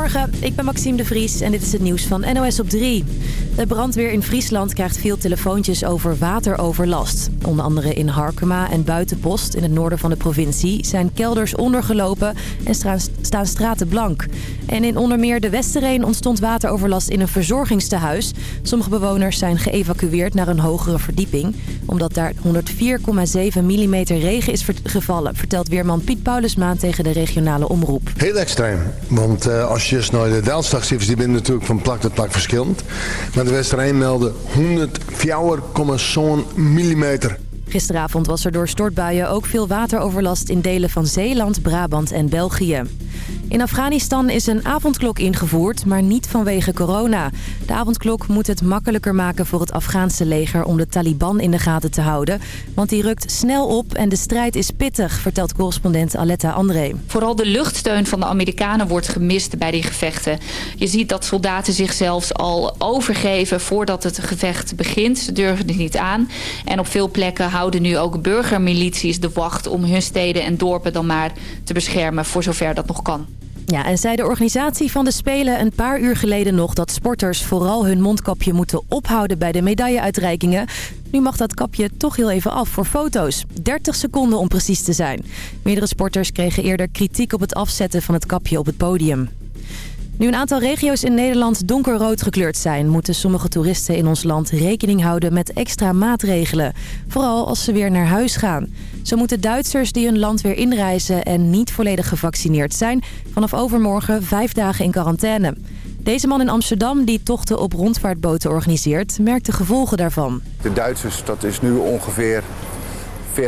Goedemorgen, ik ben Maxime de Vries en dit is het nieuws van NOS op 3. De brandweer in Friesland krijgt veel telefoontjes over wateroverlast. Onder andere in Harkema en Buitenpost in het noorden van de provincie... zijn kelders ondergelopen en staan straten blank. En in onder meer de Westereen ontstond wateroverlast in een verzorgingstehuis. Sommige bewoners zijn geëvacueerd naar een hogere verdieping... omdat daar 104,7 mm regen is gevallen... vertelt weerman Piet Paulusmaan tegen de regionale omroep. Heel extreem, want uh, als de Delftstagcijfers... die natuurlijk van plak tot plak verschillend... Maar de Westerijn meldde 104,zo'n millimeter. Gisteravond was er door stortbuien ook veel wateroverlast in delen van Zeeland, Brabant en België. In Afghanistan is een avondklok ingevoerd, maar niet vanwege corona. De avondklok moet het makkelijker maken voor het Afghaanse leger om de Taliban in de gaten te houden. Want die rukt snel op en de strijd is pittig, vertelt correspondent Aletta André. Vooral de luchtsteun van de Amerikanen wordt gemist bij die gevechten. Je ziet dat soldaten zich zelfs al overgeven voordat het gevecht begint. Ze durven het niet aan. En op veel plekken houden nu ook burgermilities de wacht om hun steden en dorpen dan maar te beschermen voor zover dat nog kan. Ja, en zei de organisatie van de Spelen een paar uur geleden nog... dat sporters vooral hun mondkapje moeten ophouden bij de medailleuitreikingen. Nu mag dat kapje toch heel even af voor foto's. 30 seconden om precies te zijn. Meerdere sporters kregen eerder kritiek op het afzetten van het kapje op het podium. Nu een aantal regio's in Nederland donkerrood gekleurd zijn... moeten sommige toeristen in ons land rekening houden met extra maatregelen. Vooral als ze weer naar huis gaan. Zo moeten Duitsers die hun land weer inreizen en niet volledig gevaccineerd zijn... vanaf overmorgen vijf dagen in quarantaine. Deze man in Amsterdam, die tochten op rondvaartboten organiseert, merkt de gevolgen daarvan. De Duitsers, dat is nu ongeveer 40%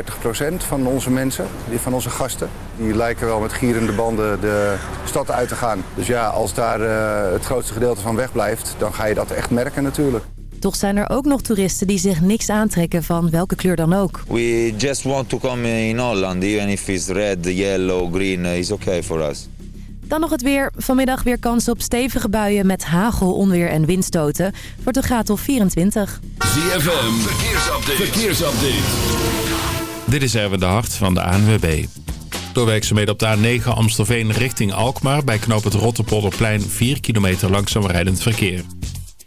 van onze mensen, van onze gasten. Die lijken wel met gierende banden de stad uit te gaan. Dus ja, als daar uh, het grootste gedeelte van wegblijft, dan ga je dat echt merken natuurlijk. Toch zijn er ook nog toeristen die zich niks aantrekken van welke kleur dan ook. We just want to come in Holland, even if it's red, yellow, green, is okay for us. Dan nog het weer. Vanmiddag weer kans op stevige buien met hagel, onweer en windstoten. Wordt een graad of 24. ZFM, verkeersupdate. verkeersupdate. Dit is Erwin de Hart van de ANWB. Doorwerkzaamheden op de A9 Amstelveen richting Alkmaar... bij knoop het Rotterpolderplein 4 kilometer langzaam rijdend verkeer.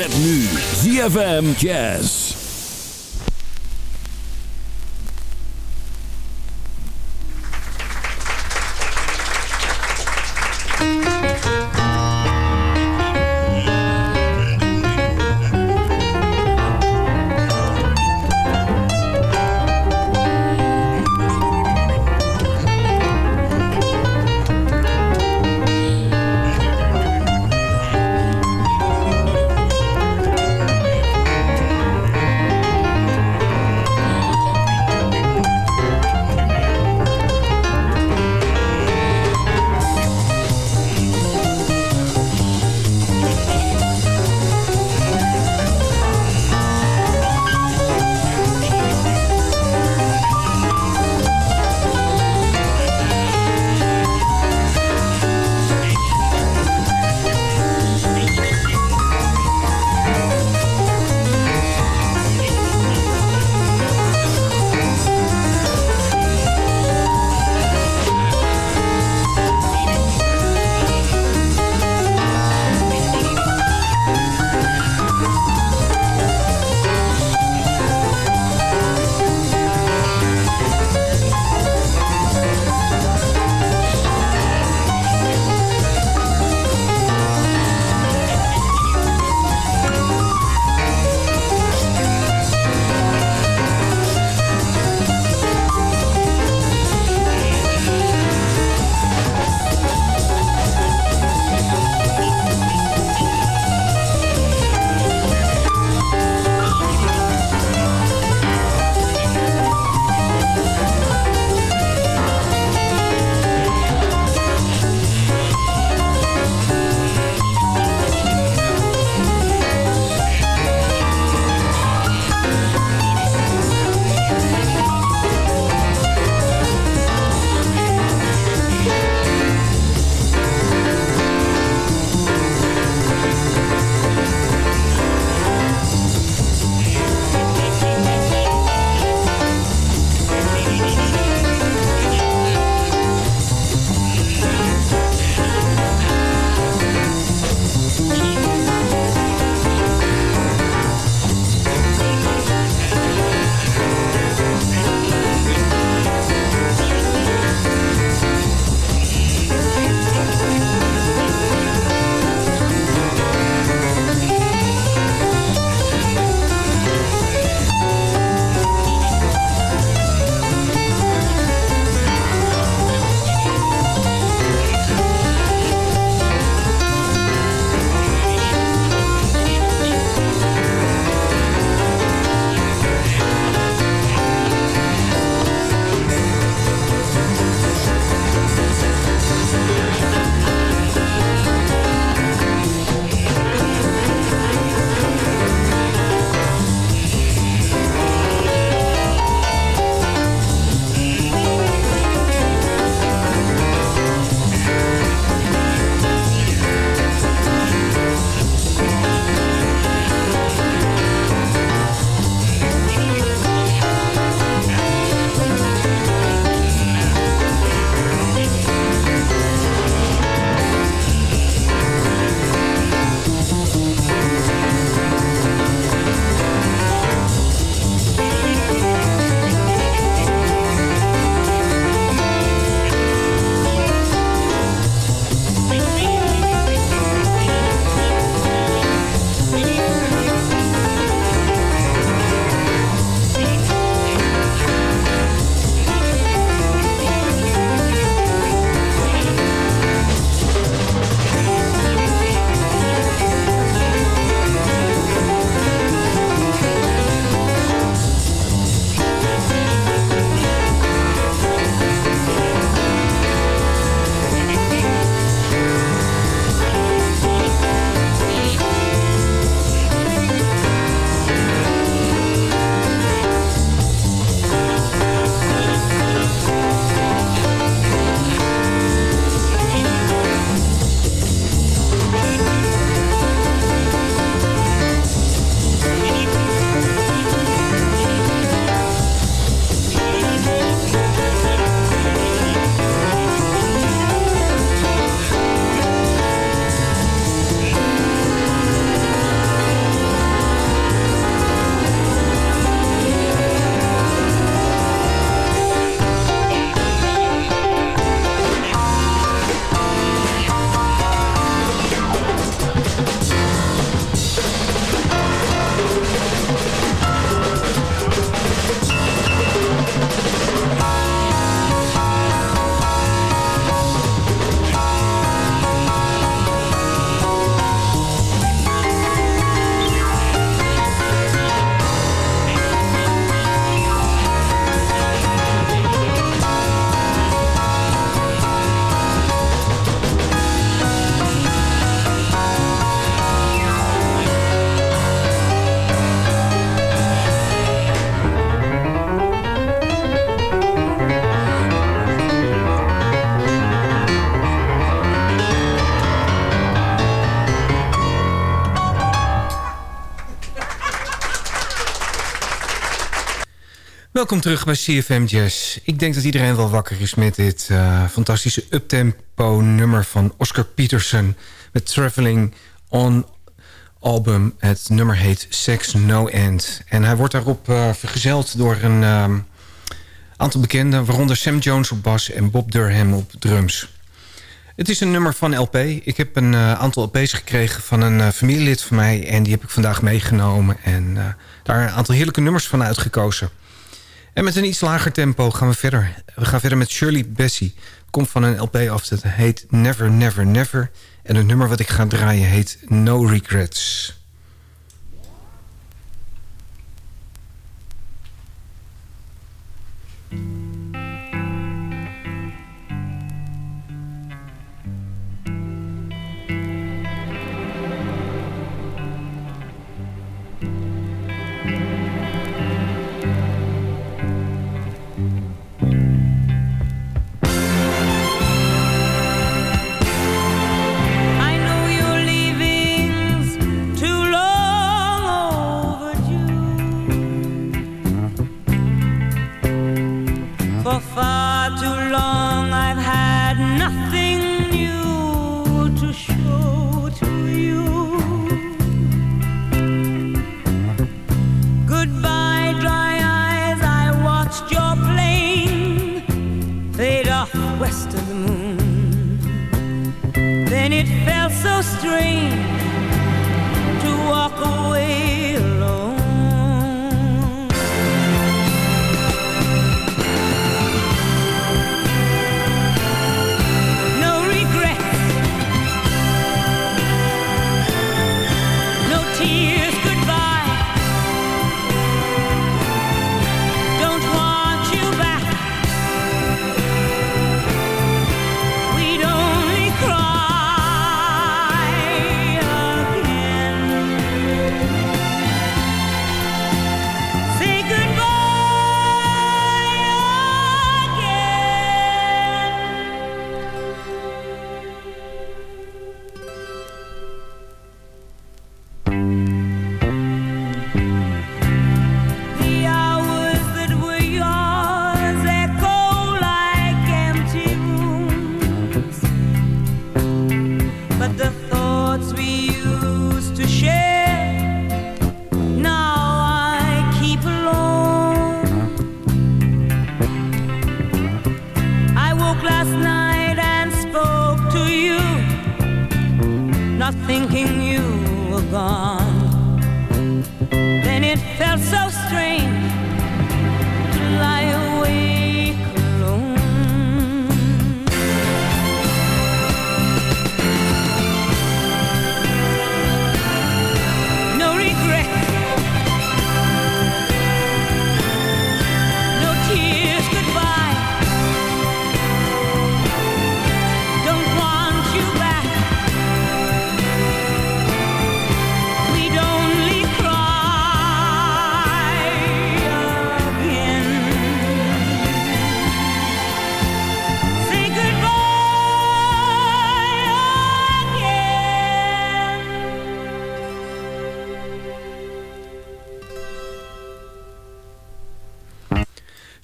Met nu ZFM Jazz. Welkom terug bij CFM Jazz. Ik denk dat iedereen wel wakker is met dit uh, fantastische uptempo nummer van Oscar Peterson... met Traveling On album. Het nummer heet Sex No End. En hij wordt daarop uh, vergezeld door een uh, aantal bekenden... waaronder Sam Jones op bas en Bob Durham op drums. Het is een nummer van LP. Ik heb een uh, aantal LP's gekregen van een familielid van mij... en die heb ik vandaag meegenomen en daar een aantal heerlijke nummers van uitgekozen... En met een iets lager tempo gaan we verder. We gaan verder met Shirley Bessie. Komt van een LP af dat heet Never Never Never. En het nummer wat ik ga draaien heet No Regrets. Far too long I've had nothing new to show to you. Goodbye, dry eyes, I watched your plane fade off west of the moon. Then it felt so strange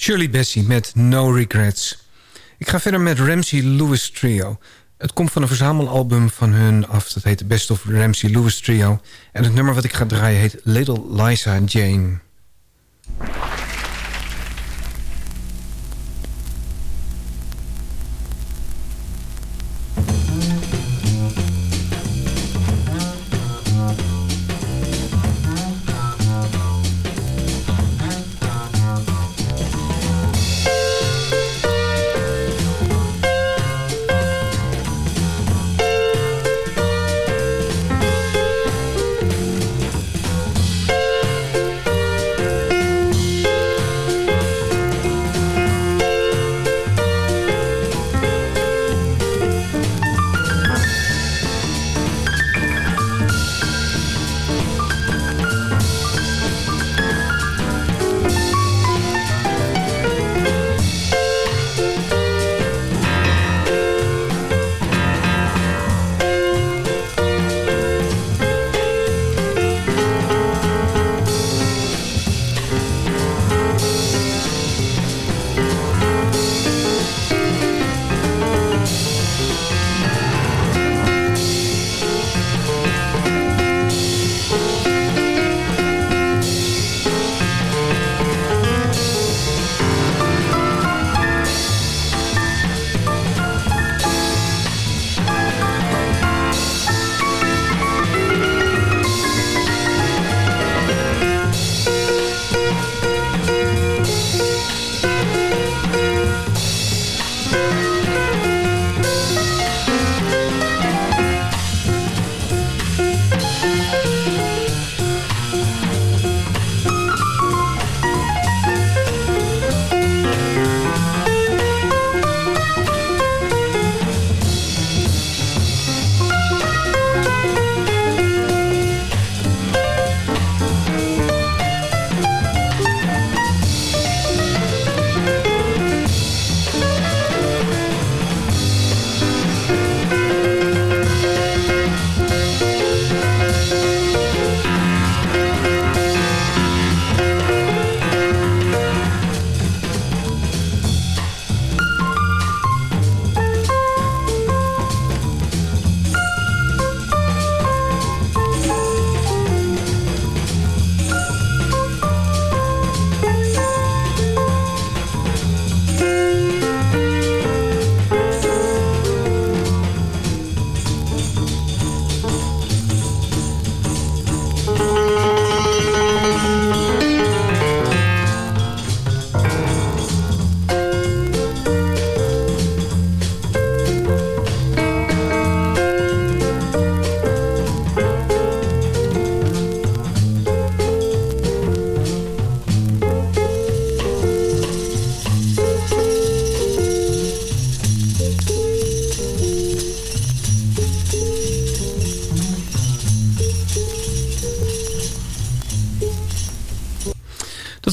Shirley Bessie met No Regrets. Ik ga verder met Ramsey Lewis Trio. Het komt van een verzamelalbum van hun af. Dat heet Best of Ramsey Lewis Trio. En het nummer wat ik ga draaien heet Little Liza Jane.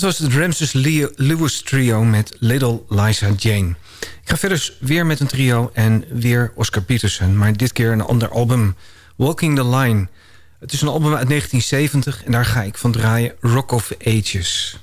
Was het Ramses Lewis trio met Little Liza Jane. Ik ga verder weer met een trio en weer Oscar Peterson... maar dit keer een ander album, Walking the Line. Het is een album uit 1970 en daar ga ik van draaien Rock of Ages.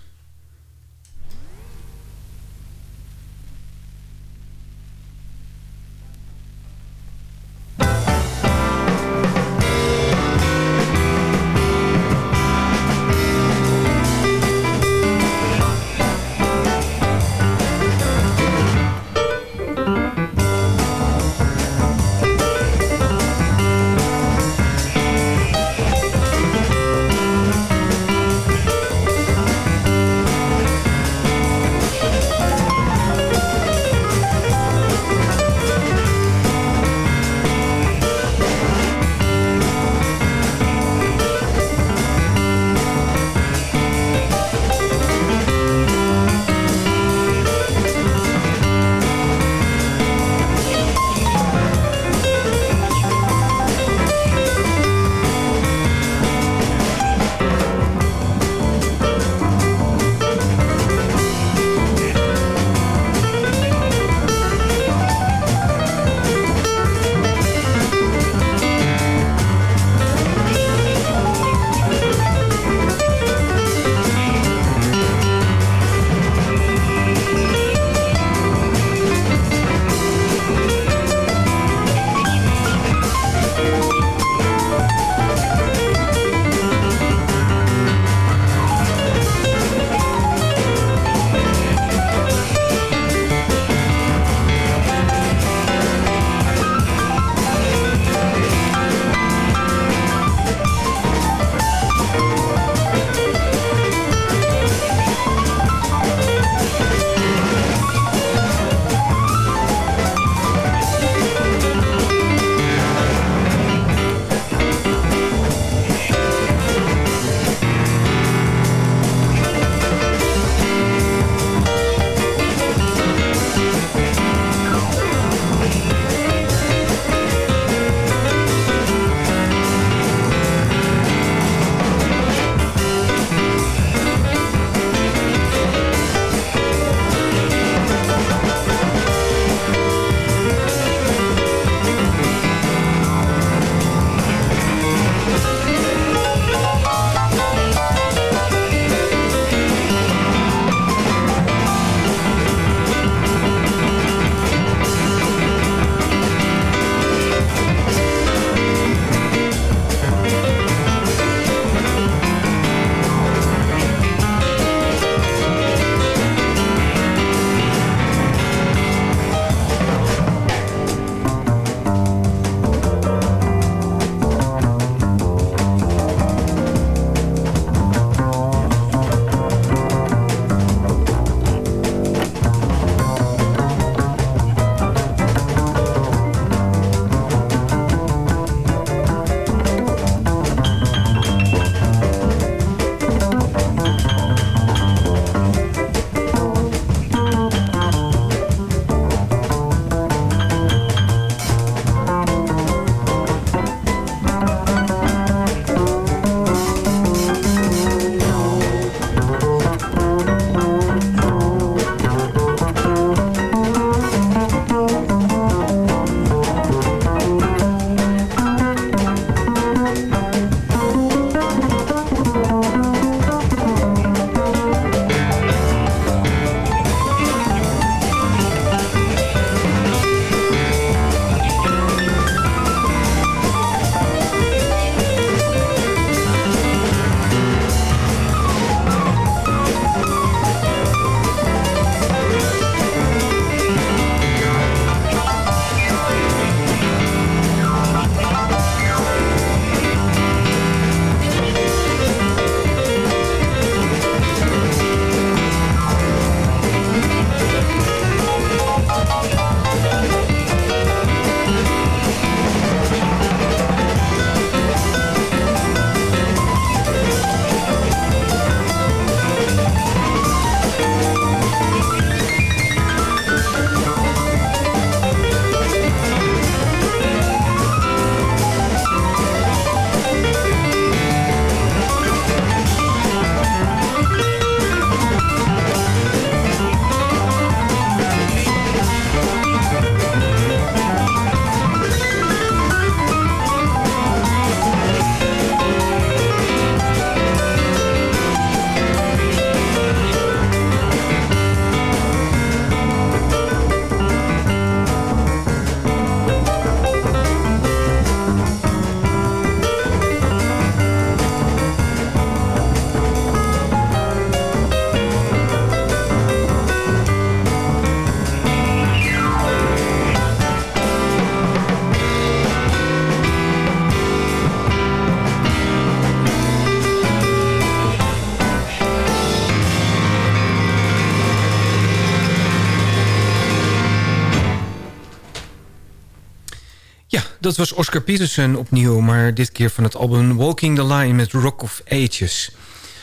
Dat was Oscar Peterson opnieuw... maar dit keer van het album Walking the Line met Rock of Ages.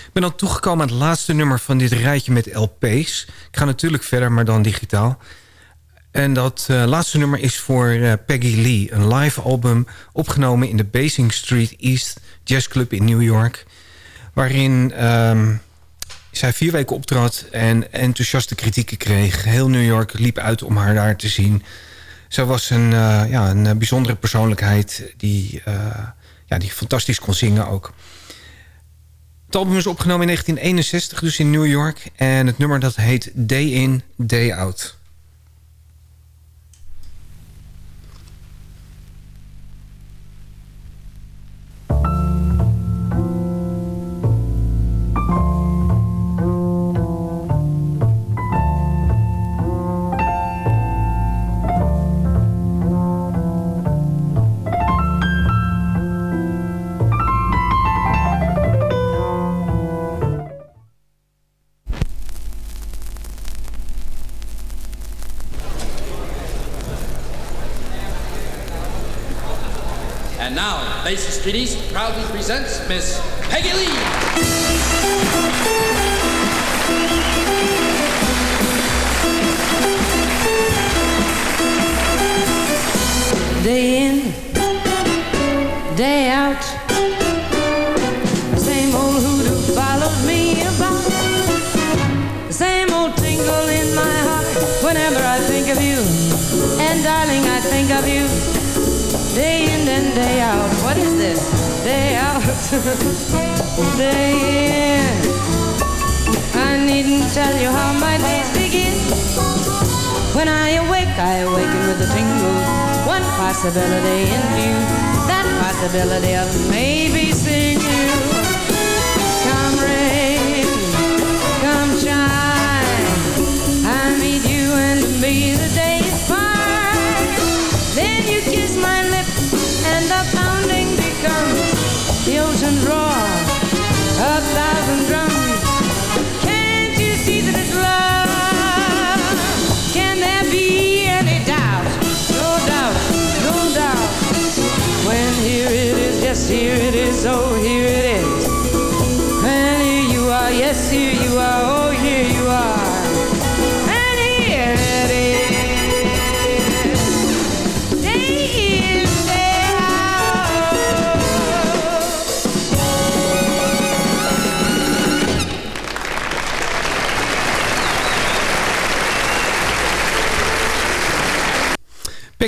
Ik ben dan toegekomen aan het laatste nummer van dit rijtje met LP's. Ik ga natuurlijk verder, maar dan digitaal. En dat uh, laatste nummer is voor uh, Peggy Lee. Een live album opgenomen in de Basing Street East Jazz Club in New York. Waarin um, zij vier weken optrad en enthousiaste kritieken kreeg. Heel New York liep uit om haar daar te zien. Zij was een, uh, ja, een bijzondere persoonlijkheid die, ja, die fantastisch kon zingen ook. Het album is opgenomen in 1961, dus in New York. En het nummer dat heet Day In, Day Out. Miss day. I needn't tell you how my days begin. When I awake, I awaken with a tingle. One possibility in view. That possibility of maybe seeing you. Here it is, yes, here it is, oh, here it is.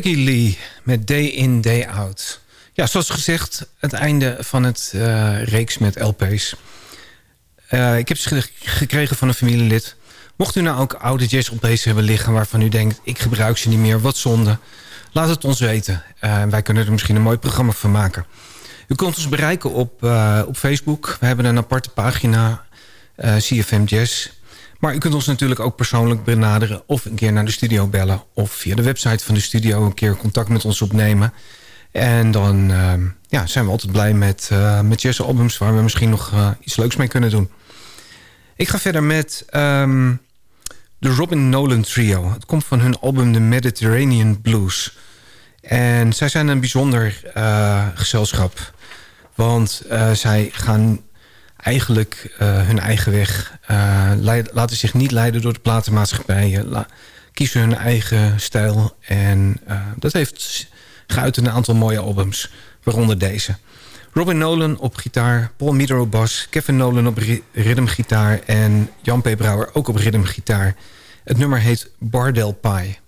Peggy Lee met Day In, Day Out. Ja, zoals gezegd, het einde van het uh, reeks met LP's. Uh, ik heb ze ge- gekregen van een familielid. Mocht u nou ook oude jazz-LP's hebben liggen... waarvan u denkt, ik gebruik ze niet meer, wat zonde... laat het ons weten. Uh, wij kunnen er misschien een mooi programma van maken. U kunt ons bereiken op, op Facebook. We hebben een aparte pagina, CFM Jazz... Maar u kunt ons natuurlijk ook persoonlijk benaderen... of een keer naar de studio bellen... of via de website van de studio een keer contact met ons opnemen. En dan uh, ja, zijn we altijd blij met, uh, met jazzalbums... waar we misschien nog uh, iets leuks mee kunnen doen. Ik ga verder met um, de Robin Nolan Trio. Het komt van hun album The Mediterranean Blues. En zij zijn een bijzonder uh, gezelschap. Want zij gaan eigenlijk uh, hun eigen weg. Leid, laten zich niet leiden door de platenmaatschappijen. La, kiezen hun eigen stijl. En uh, dat heeft geuit een aantal mooie albums. Waaronder deze. Robin Nolan op gitaar, Paul bas... Kevin Nolan op ritmegitaar en Jan P. Brouwer ook op ritmegitaar. Het nummer heet Bardell Pie.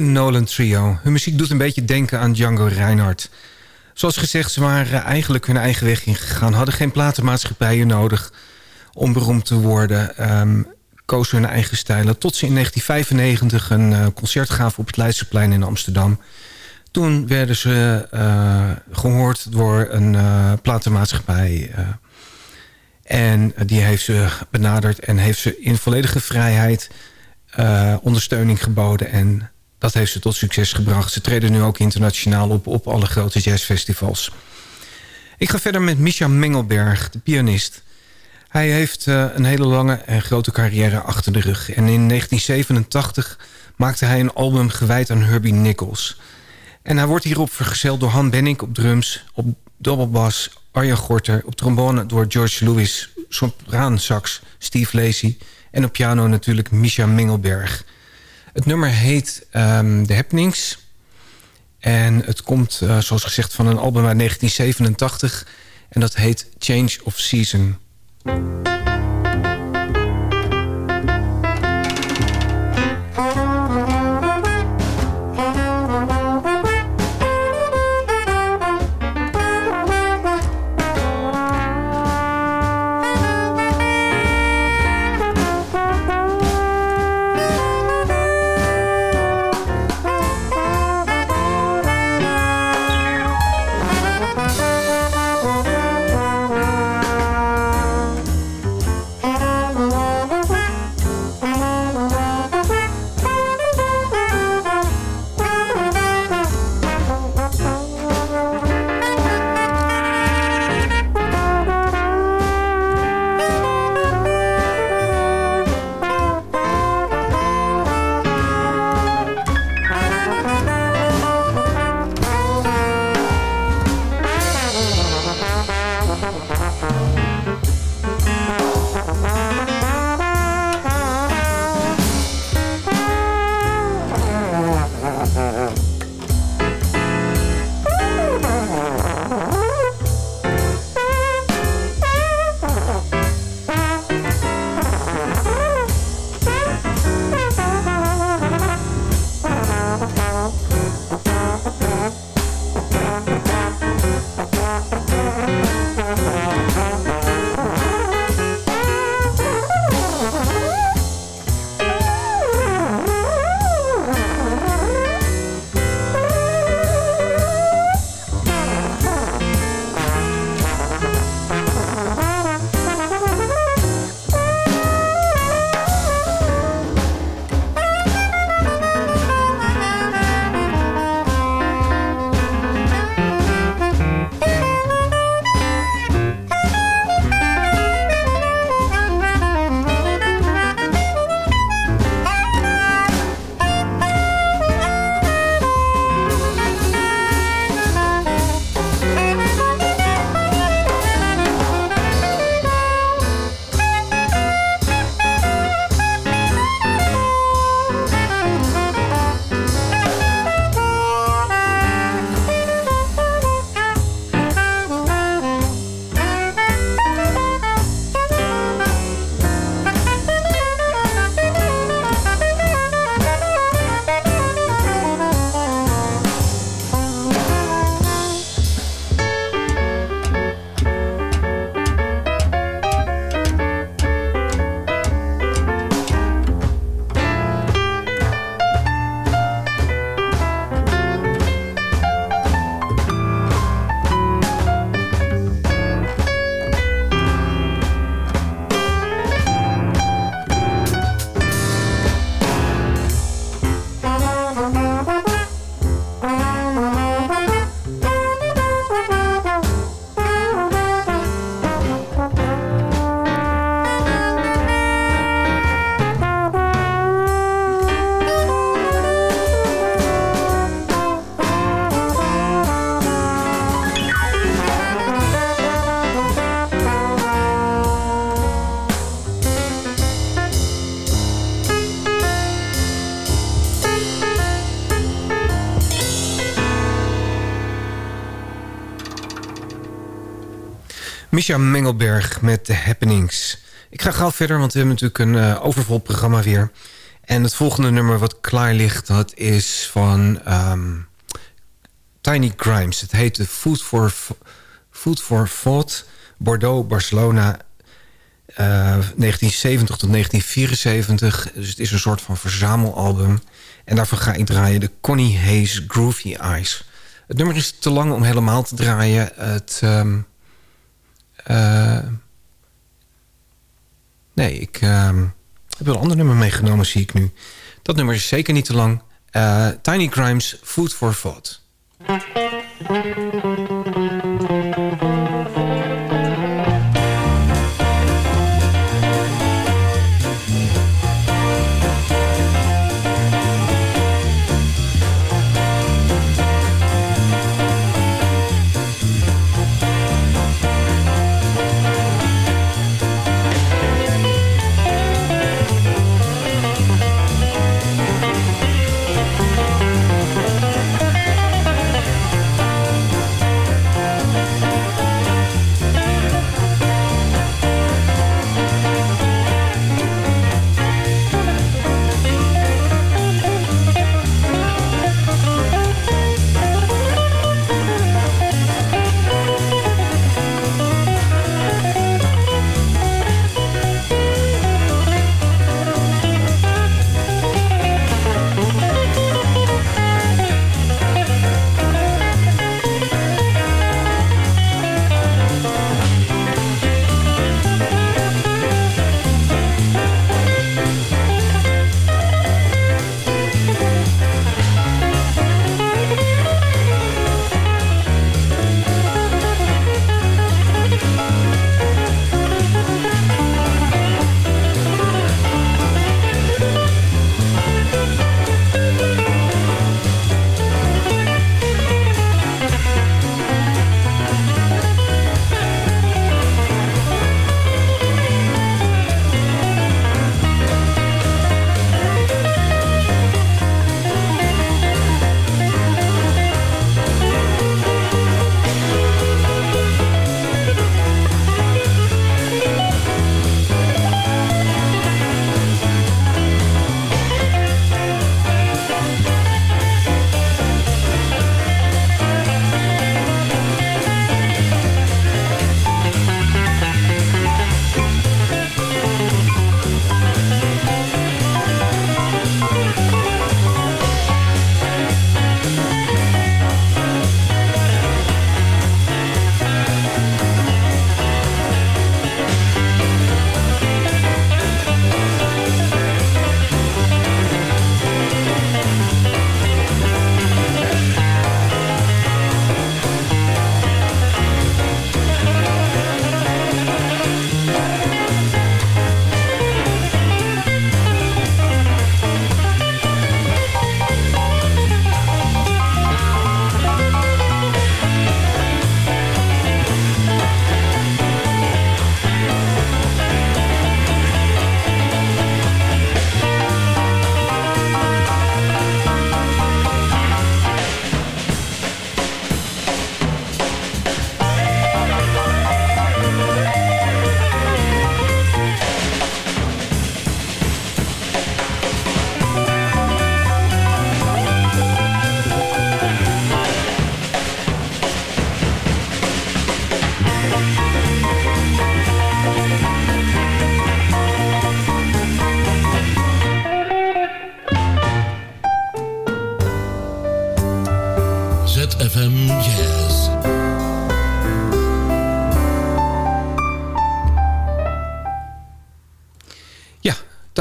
Nolan Trio. Hun muziek doet een beetje denken aan Django Reinhardt. Zoals gezegd, ze waren eigenlijk hun eigen weg ingegaan. Hadden geen platenmaatschappijen nodig om beroemd te worden. Um, kozen hun eigen stijlen. Tot ze in 1995 een uh, concert gaven op het Leidseplein in Amsterdam. Toen werden ze uh, gehoord door een uh, platenmaatschappij... En die heeft ze benaderd en heeft ze in volledige vrijheid ondersteuning geboden. En dat heeft ze tot succes gebracht. Ze treden nu ook internationaal op op alle grote jazzfestivals. Ik ga verder met Misha Mengelberg, de pianist. Hij heeft uh, een hele lange en grote carrière achter de rug. En in 1987 maakte hij een album gewijd aan Herbie Nichols. En hij wordt hierop vergezeld door Han Benning op drums... op dubbelbas Arjan Gorter, op trombone door George Lewis... sopraansax Steve Lacey en op piano natuurlijk Misha Mengelberg. Het nummer heet um, The Happenings. En het komt, uh, zoals gezegd, van een album uit 1987. En dat heet Change of Season. Misha Mengelberg met The Happenings. Ik ga gauw verder, want we hebben natuurlijk een uh, overvol programma weer. En het volgende nummer wat klaar ligt, dat is van ehm, Tiny Grimes. Het heet Food for, Food for Thought, Bordeaux, Barcelona, eh, 1970 tot 1974. Dus het is een soort van verzamelalbum. En daarvoor ga ik draaien de Connie Hayes Groovy Eyes. Het nummer is te lang om helemaal te draaien. Het... ehm, eh, nee, ik ehm, heb wel een ander nummer meegenomen, zie ik nu. Dat nummer is zeker niet te lang. Eh, Tiny Crimes, Food for Thought.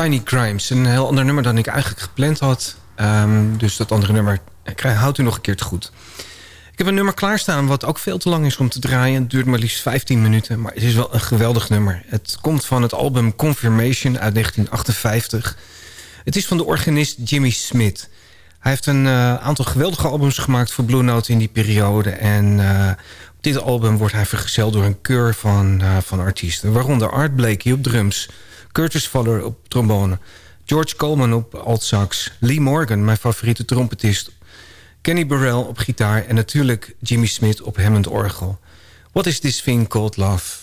Tiny Crimes. Een heel ander nummer dan ik eigenlijk gepland had. Ehm, dus dat andere nummer krijg, houdt u nog een keer te goed. Ik heb een nummer klaarstaan wat ook veel te lang is om te draaien. Het duurt maar liefst 15 minuten, maar het is wel een geweldig nummer. Het komt van het album Confirmation uit 1958. Het is van de organist Jimmy Smith. Hij heeft een eh, aantal geweldige albums gemaakt voor Blue Note in die periode. En eh, op dit album wordt hij vergezeld door een keur van, eh, van artiesten. Waaronder Art Blakey op drums, Curtis Fuller op trombone... George Coleman op altsax, Lee Morgan, mijn favoriete trompetist... Kenny Burrell op gitaar en natuurlijk Jimmy Smith op Hammond orgel. What is this thing called love?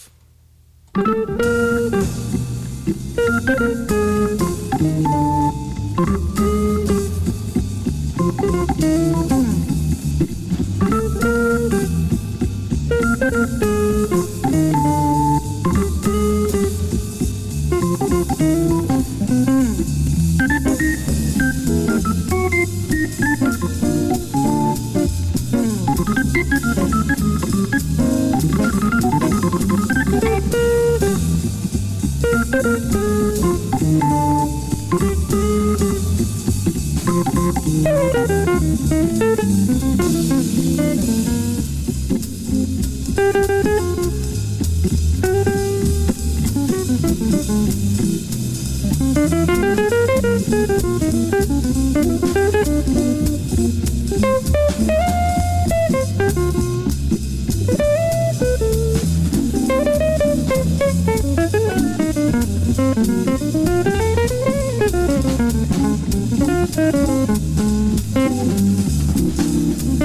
Thank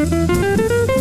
Thank you.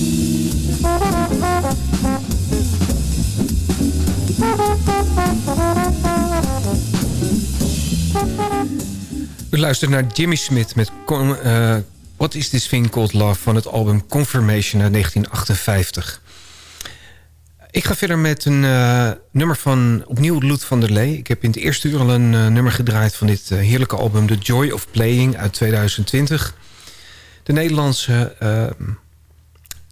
We luisteren naar Jimmy Smith met eh, What is this thing called love... van het album Confirmation uit 1958. Ik ga verder met een eh, nummer van opnieuw Loet van der Lee. Ik heb in het eerste uur al een eh, nummer gedraaid van dit heerlijke album... The Joy of Playing uit 2020. De Nederlandse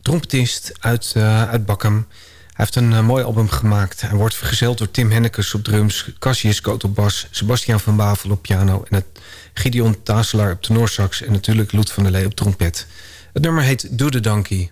trompetist uit, eh uit Bakkum. Hij heeft een eh, mooi album gemaakt. Hij wordt vergezeld door Tim Hennekes op drums... Cassius Coot op bas, Sebastian van Bavel op piano... en het Gideon Tazelaar op tenorsax... en natuurlijk Loet van der Lee op trompet. Het nummer heet Doe de Donkey.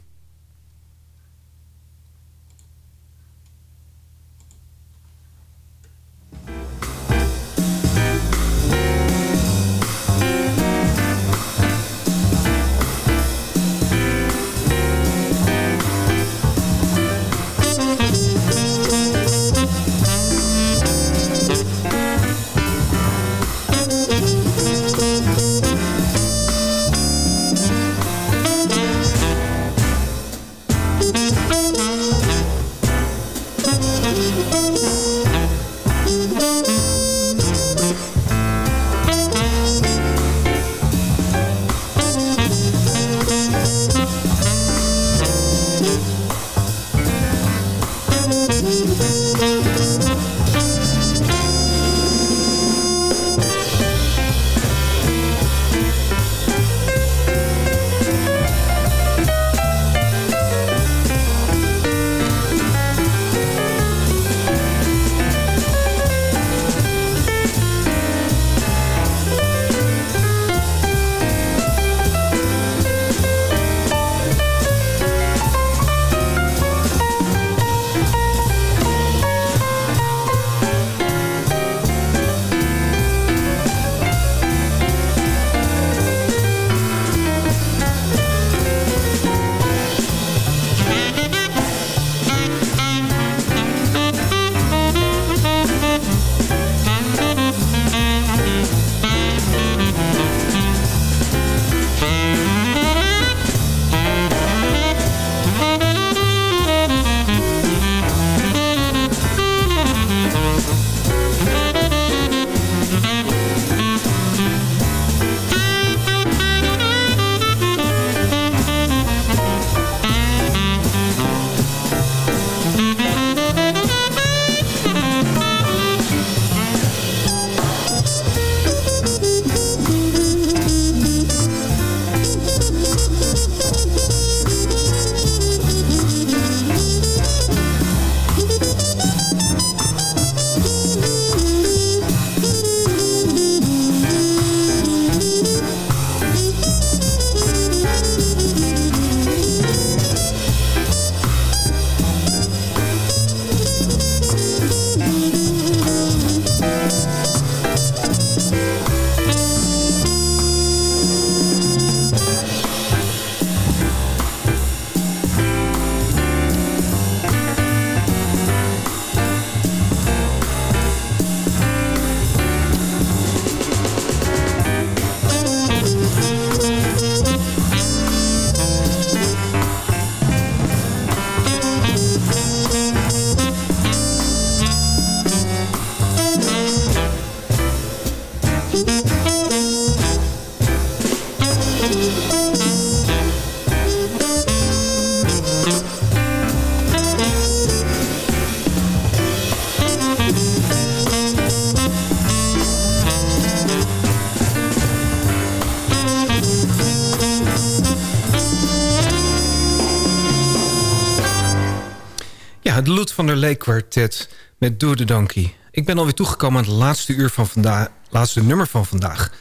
Het Loet van der Leek kwartet met Doe de Donkey. Ik ben alweer toegekomen aan het laatste uur van vandaag, laatste nummer van vandaag.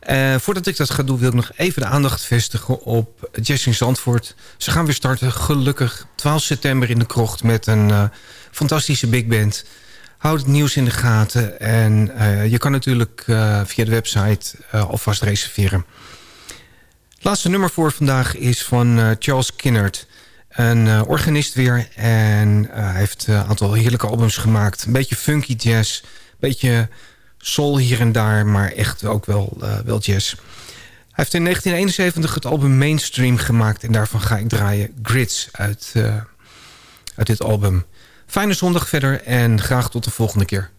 Eh, voordat ik dat ga doen, wil ik nog even de aandacht vestigen op in Zandvoort. Ze gaan weer starten, gelukkig, 12 september in de krocht... met een eh, fantastische big band. Houd het nieuws in de gaten. En eh, je kan natuurlijk via de website alvast reserveren. Het laatste nummer voor vandaag is van Charles Kinnard. Een eh, organist weer. En eh, hij heeft een aantal heerlijke albums gemaakt. Een beetje funky jazz. Een beetje soul hier en daar. Maar echt ook wel, eh, wel jazz. Hij heeft in 1971 het album Mainstream gemaakt. En daarvan ga ik draaien Grids uit, eh, uit dit album. Fijne zondag verder en graag tot de volgende keer.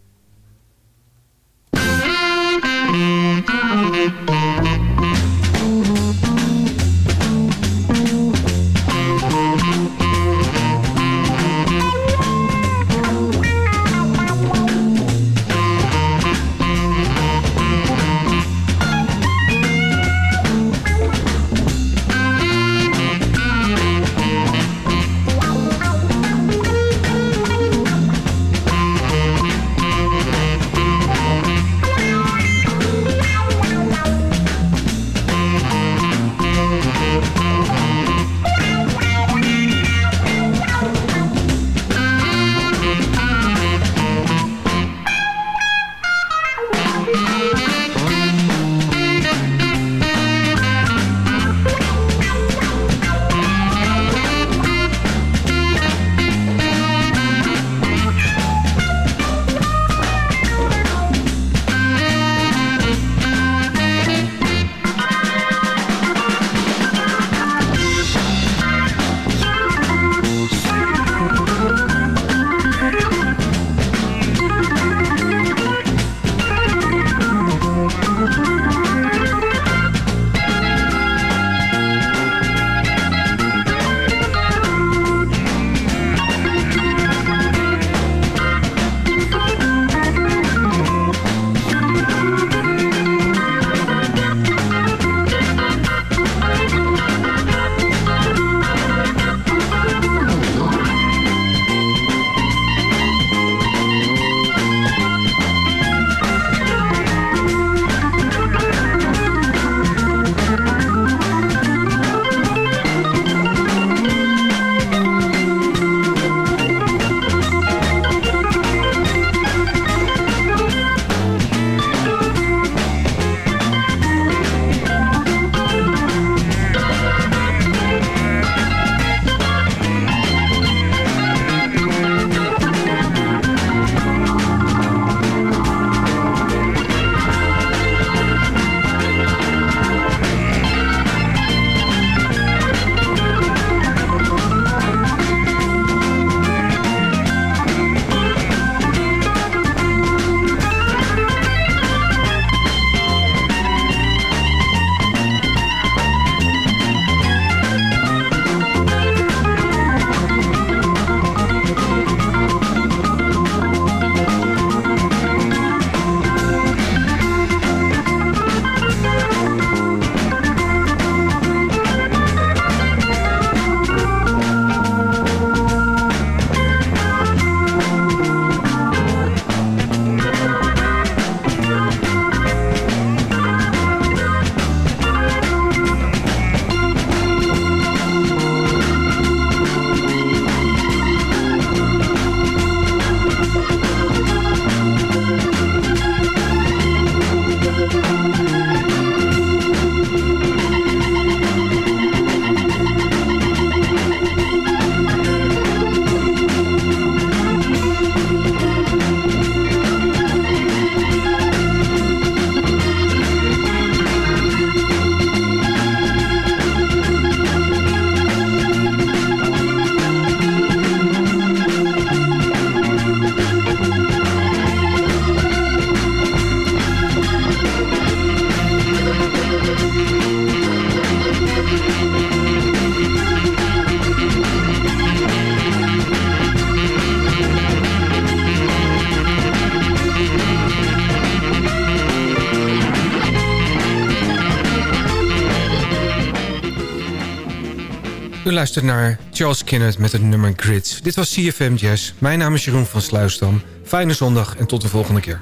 Luistert naar Charles Kinnett met het nummer Grids. Dit was CFM Jazz. Mijn naam is Jeroen van Sluisdam. Fijne zondag en tot de volgende keer.